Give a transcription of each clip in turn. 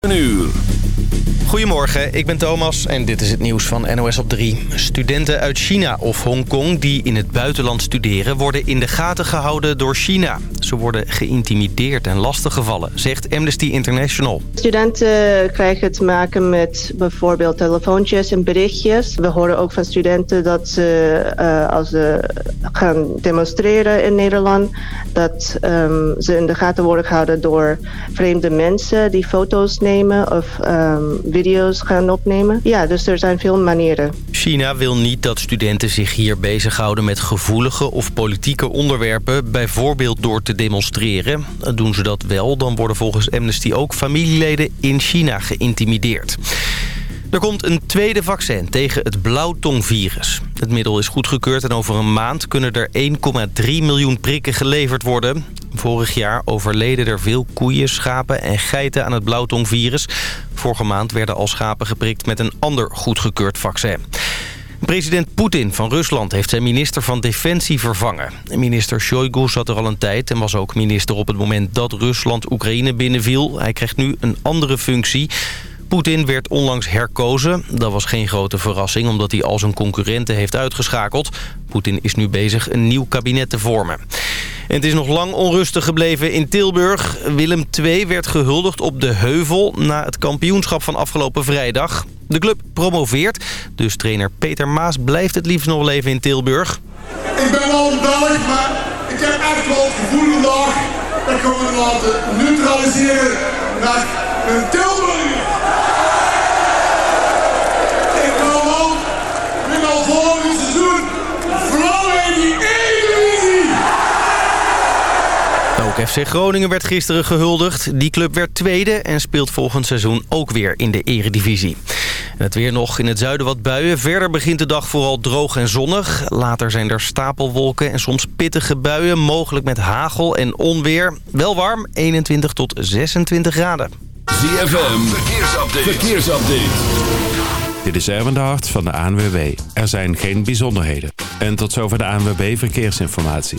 Een uur. Goedemorgen, ik ben Thomas en dit is het nieuws van NOS op 3. Studenten uit China of Hongkong die in het buitenland studeren... worden in de gaten gehouden door China. Ze worden geïntimideerd en lastiggevallen, zegt Amnesty International. Studenten krijgen te maken met bijvoorbeeld telefoontjes en berichtjes. We horen ook van studenten dat ze uh, als ze gaan demonstreren in Nederland... dat um, ze in de gaten worden gehouden door vreemde mensen die foto's nemen... of um, video's gaan opnemen. Ja, dus er zijn veel manieren. China wil niet dat studenten zich hier bezighouden met gevoelige of politieke onderwerpen... bijvoorbeeld door te demonstreren. Doen ze dat wel, dan worden volgens Amnesty ook familieleden in China geïntimideerd. Er komt een tweede vaccin tegen het blauwtongvirus. Het middel is goedgekeurd en over een maand kunnen er 1,3 miljoen prikken geleverd worden. Vorig jaar overleden er veel koeien, schapen en geiten aan het blauwtongvirus. Vorige maand werden al schapen geprikt met een ander goedgekeurd vaccin. President Poetin van Rusland heeft zijn minister van Defensie vervangen. Minister Shoigu zat er al een tijd en was ook minister op het moment dat Rusland Oekraïne binnenviel. Hij krijgt nu een andere functie. Poetin werd onlangs herkozen. Dat was geen grote verrassing omdat hij al zijn concurrenten heeft uitgeschakeld. Poetin is nu bezig een nieuw kabinet te vormen. En het is nog lang onrustig gebleven in Tilburg. Willem II werd gehuldigd op de Heuvel na het kampioenschap van afgelopen vrijdag. De club promoveert, dus trainer Peter Maas blijft het liefst nog leven in Tilburg. Ik ben wel een maar ik heb echt wel het gevoel vandaag dat ik me laten neutraliseren naar een Tilburg. FC Groningen werd gisteren gehuldigd. Die club werd tweede en speelt volgend seizoen ook weer in de eredivisie. En het weer nog in het zuiden wat buien. Verder begint de dag vooral droog en zonnig. Later zijn er stapelwolken en soms pittige buien. Mogelijk met hagel en onweer. Wel warm, 21 tot 26 graden. ZFM, verkeersupdate. verkeersupdate. Dit is Erwin de Hart van de ANWB. Er zijn geen bijzonderheden. En tot zover de ANWB Verkeersinformatie.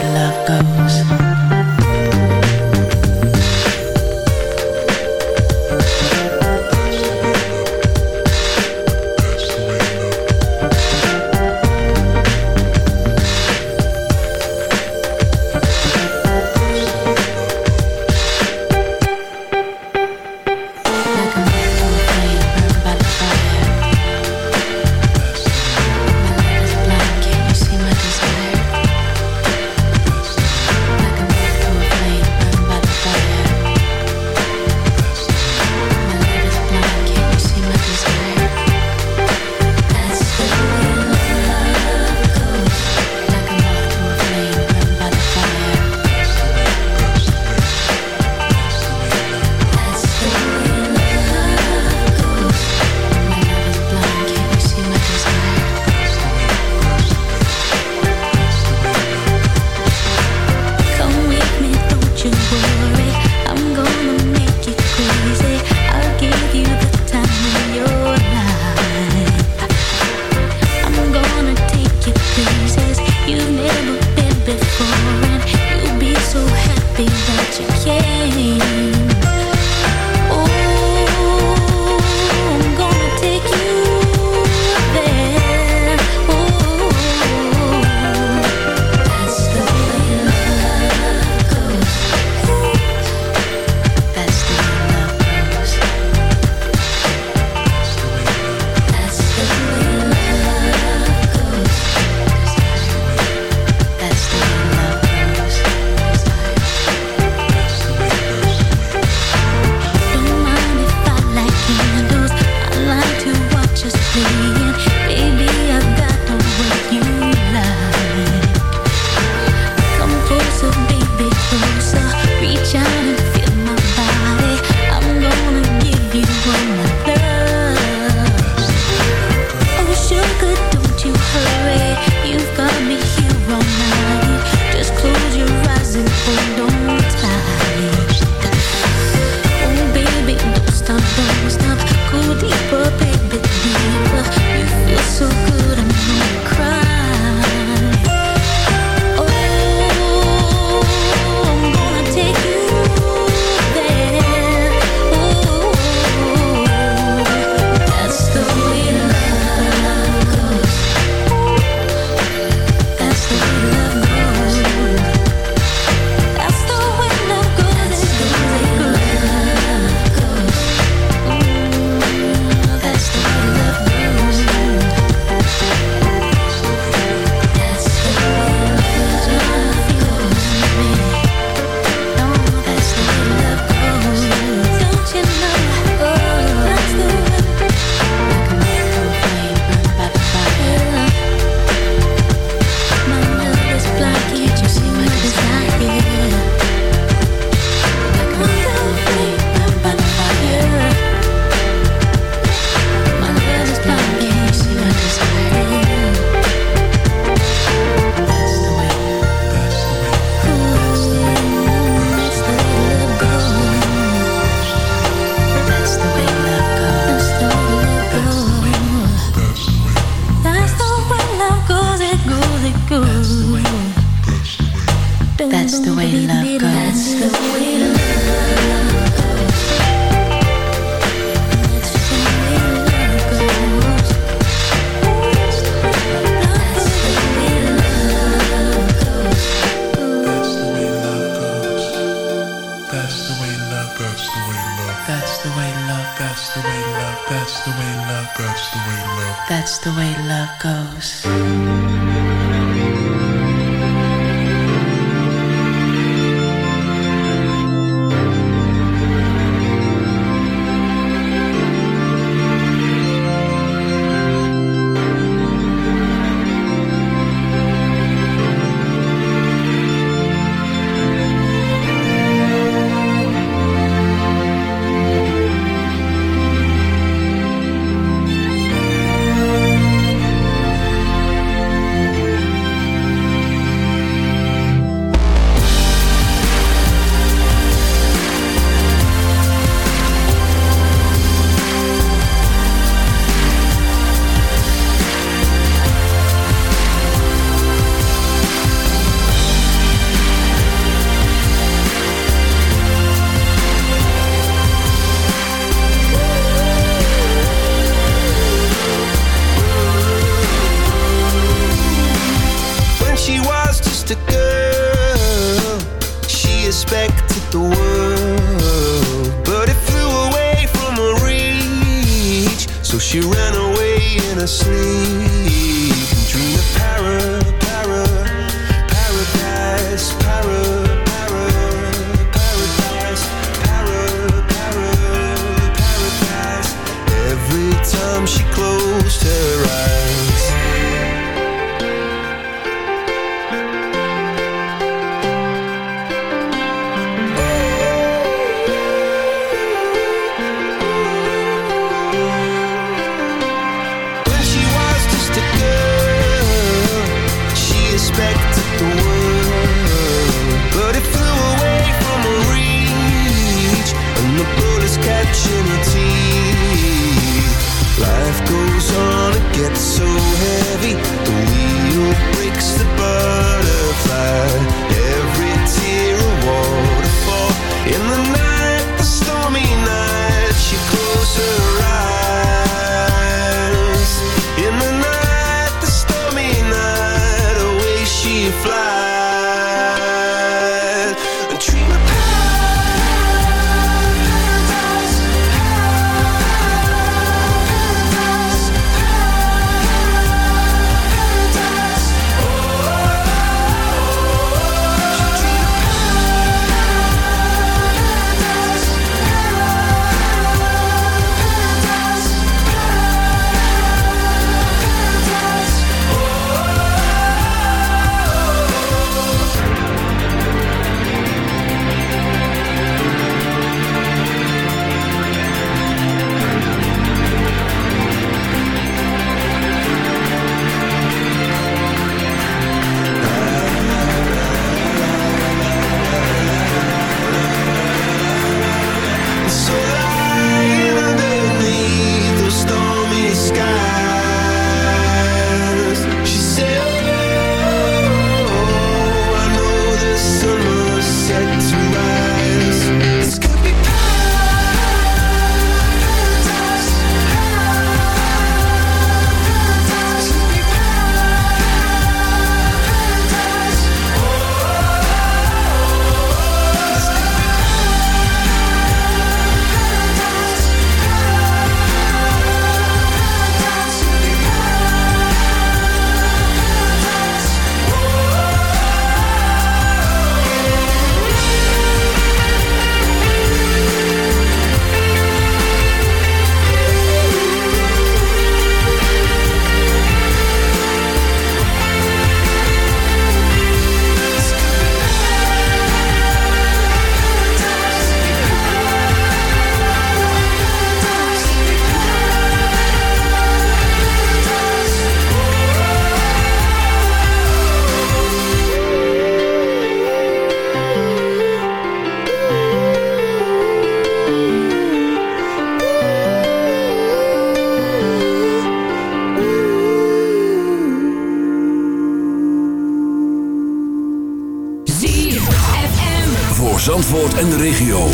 en de regio.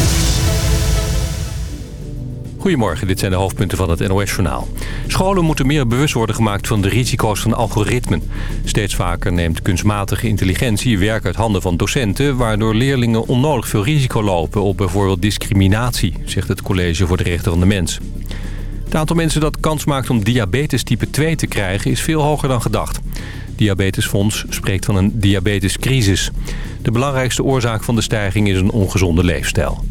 Goedemorgen, dit zijn de hoofdpunten van het NOS-journaal. Scholen moeten meer bewust worden gemaakt van de risico's van algoritmen. Steeds vaker neemt kunstmatige intelligentie werk uit handen van docenten... waardoor leerlingen onnodig veel risico lopen op bijvoorbeeld discriminatie... zegt het College voor de Rechten van de Mens. Het aantal mensen dat kans maakt om diabetes type 2 te krijgen is veel hoger dan gedacht. Diabetesfonds spreekt van een diabetescrisis. De belangrijkste oorzaak van de stijging is een ongezonde leefstijl.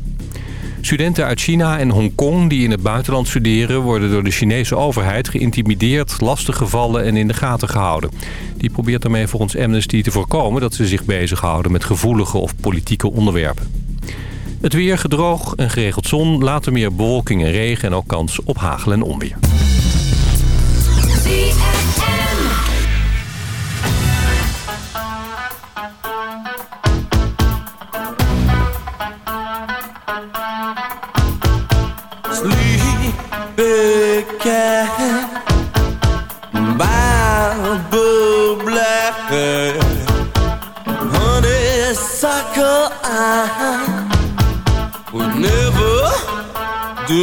Studenten uit China en Hongkong die in het buitenland studeren... worden door de Chinese overheid geïntimideerd, lastiggevallen en in de gaten gehouden. Die probeert daarmee volgens Amnesty te voorkomen... dat ze zich bezighouden met gevoelige of politieke onderwerpen. Het weer gedroog en geregeld zon, later meer bewolking en regen... en ook kans op hagel en onweer.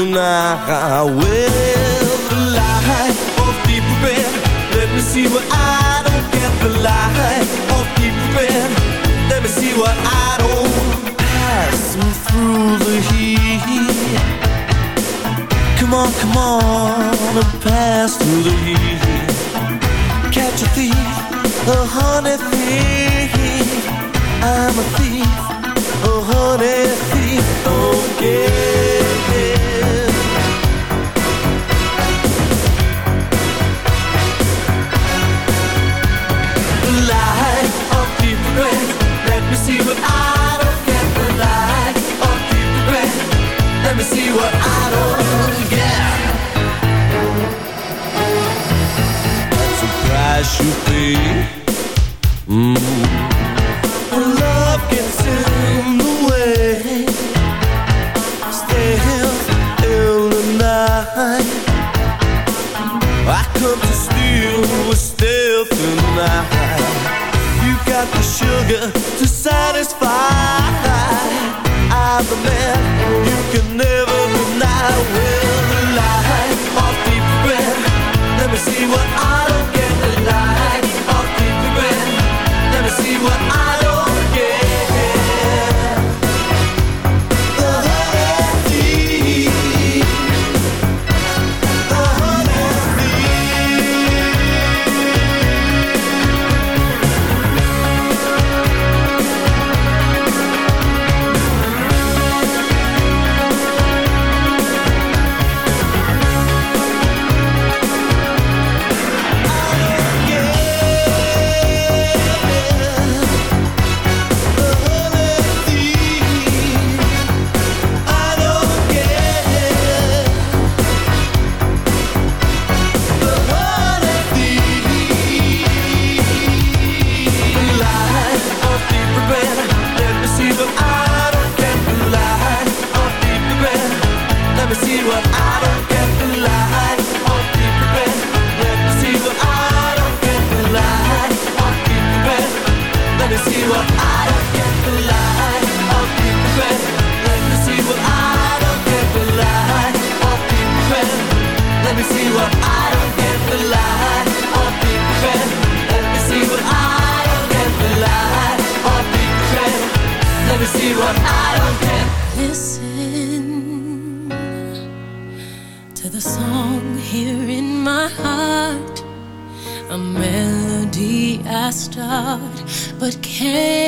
Deny Well, the light of deep red Let me see what I don't get The light of deep red Let me see what I don't Pass me through the heat Come on, come on, and pass through the heat. Catch a thief, a honey thief. I'm a thief, a honey thief. Don't get sugar to satisfy. I'm the man What can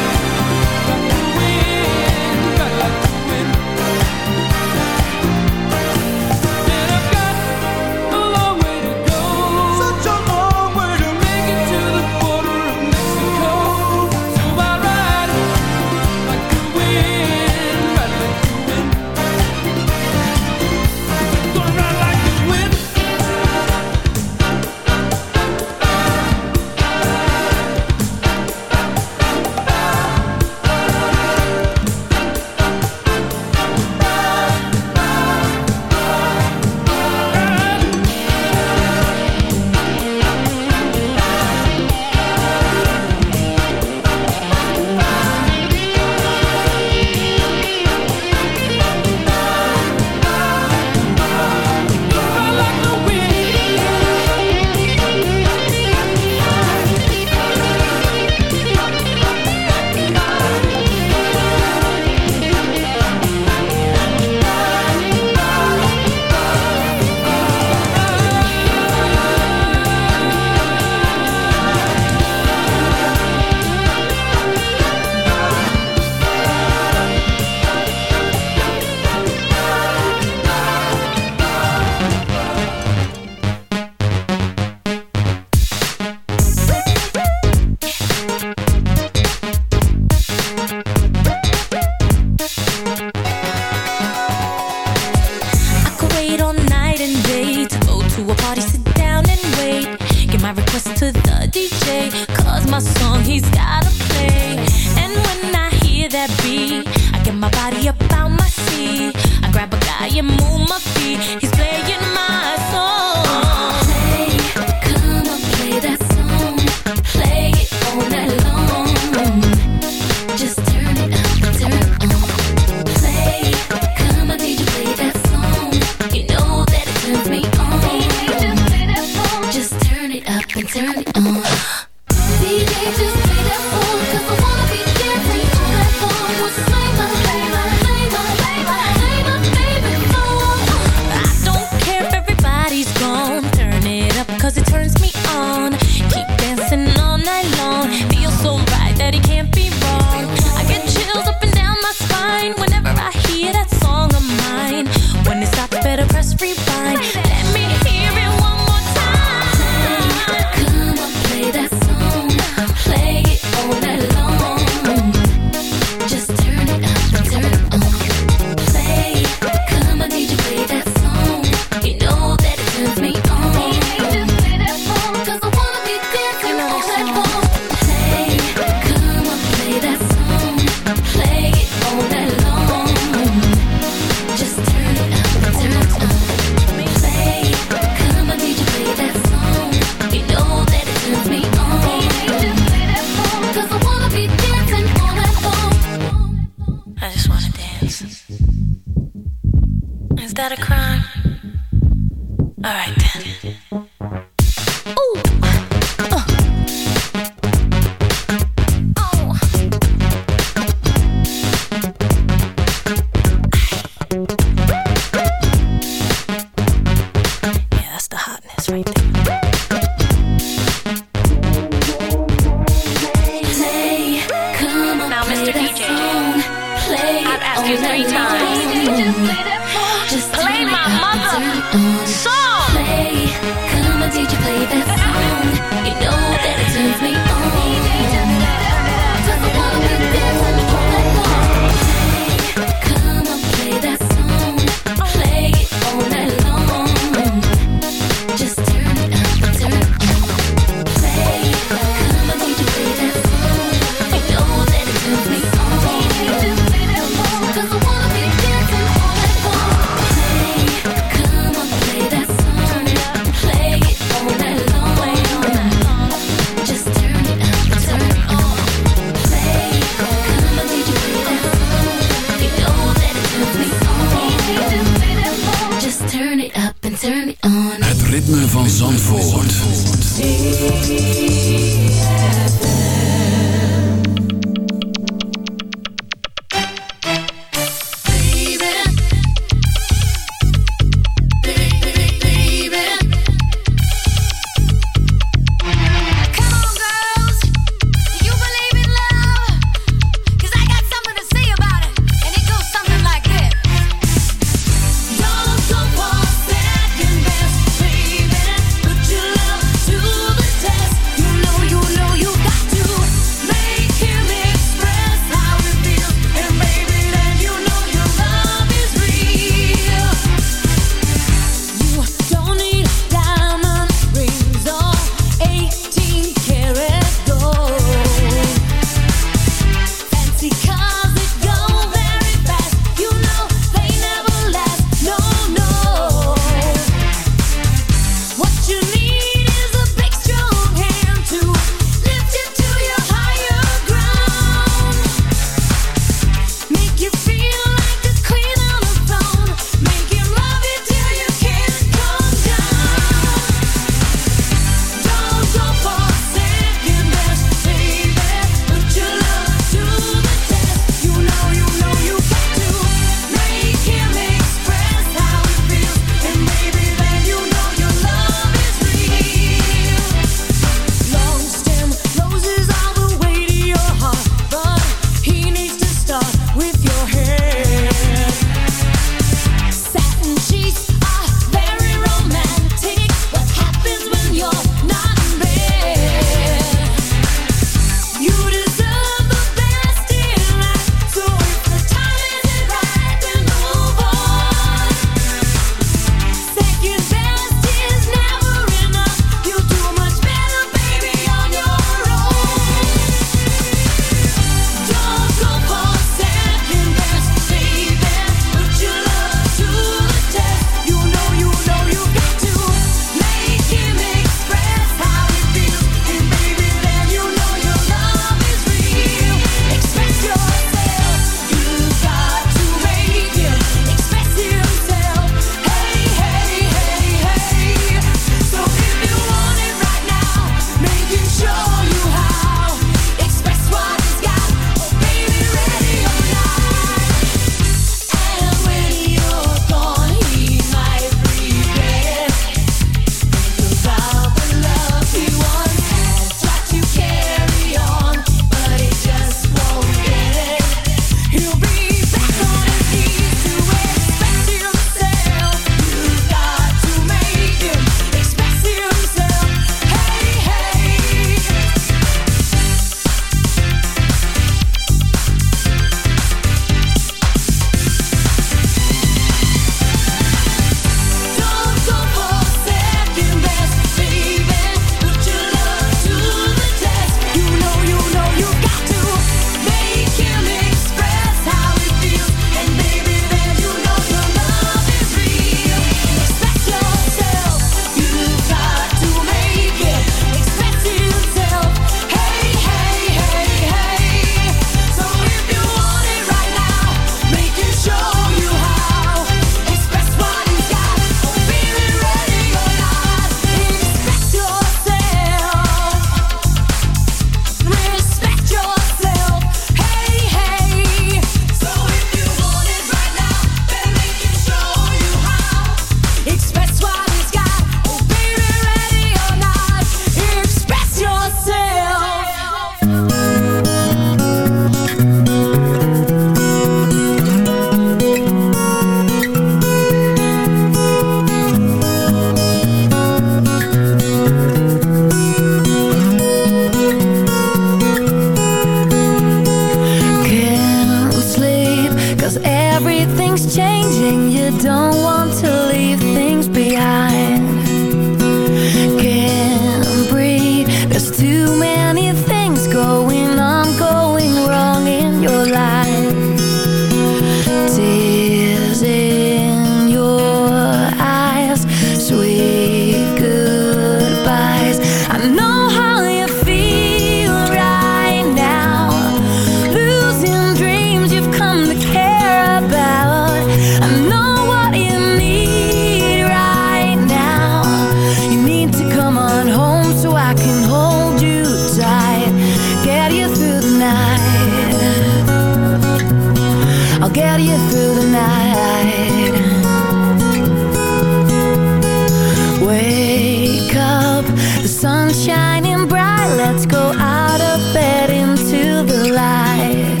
shining bright. Let's go out of bed into the light.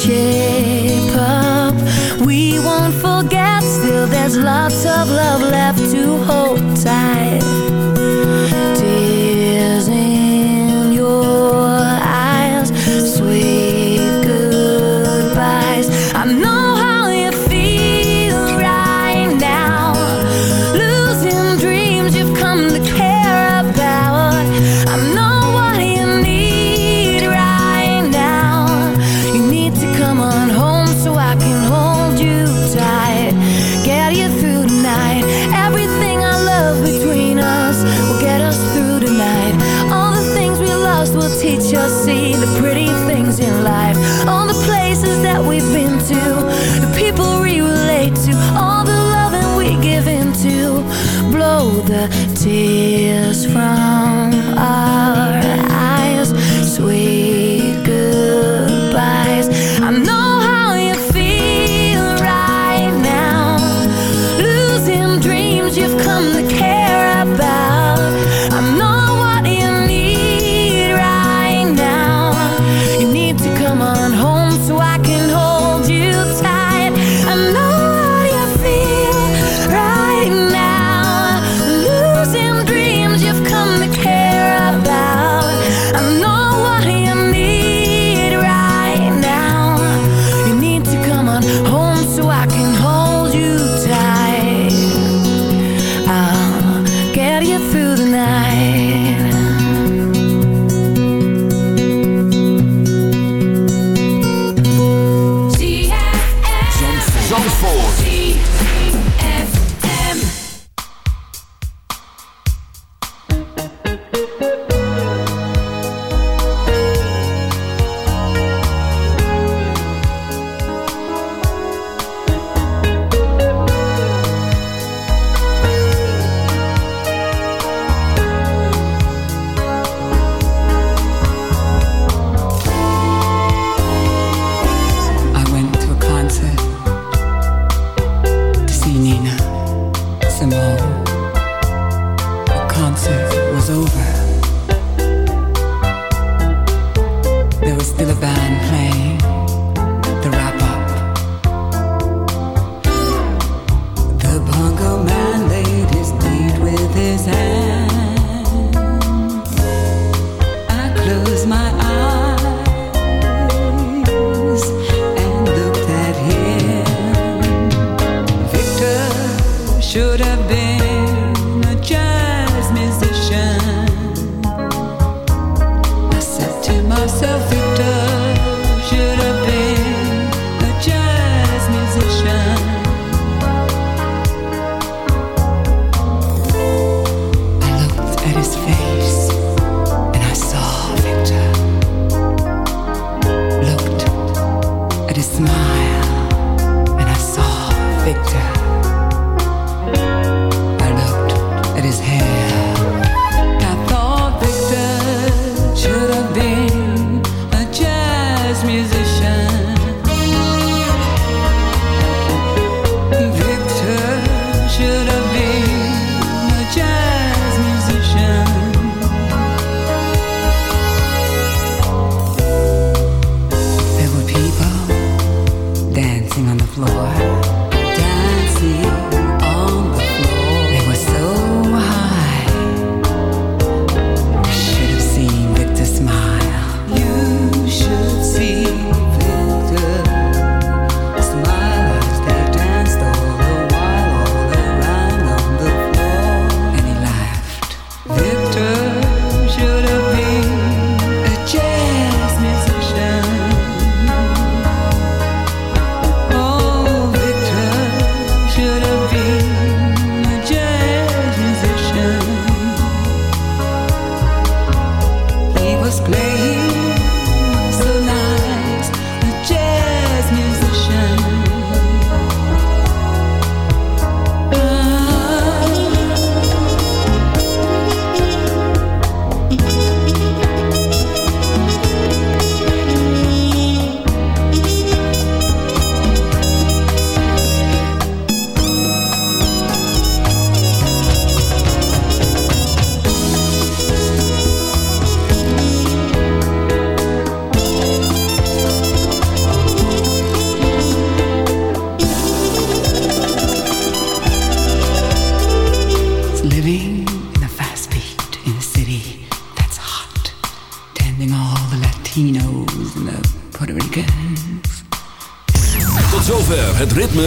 Shape up, we won't forget. Still there's lots of love left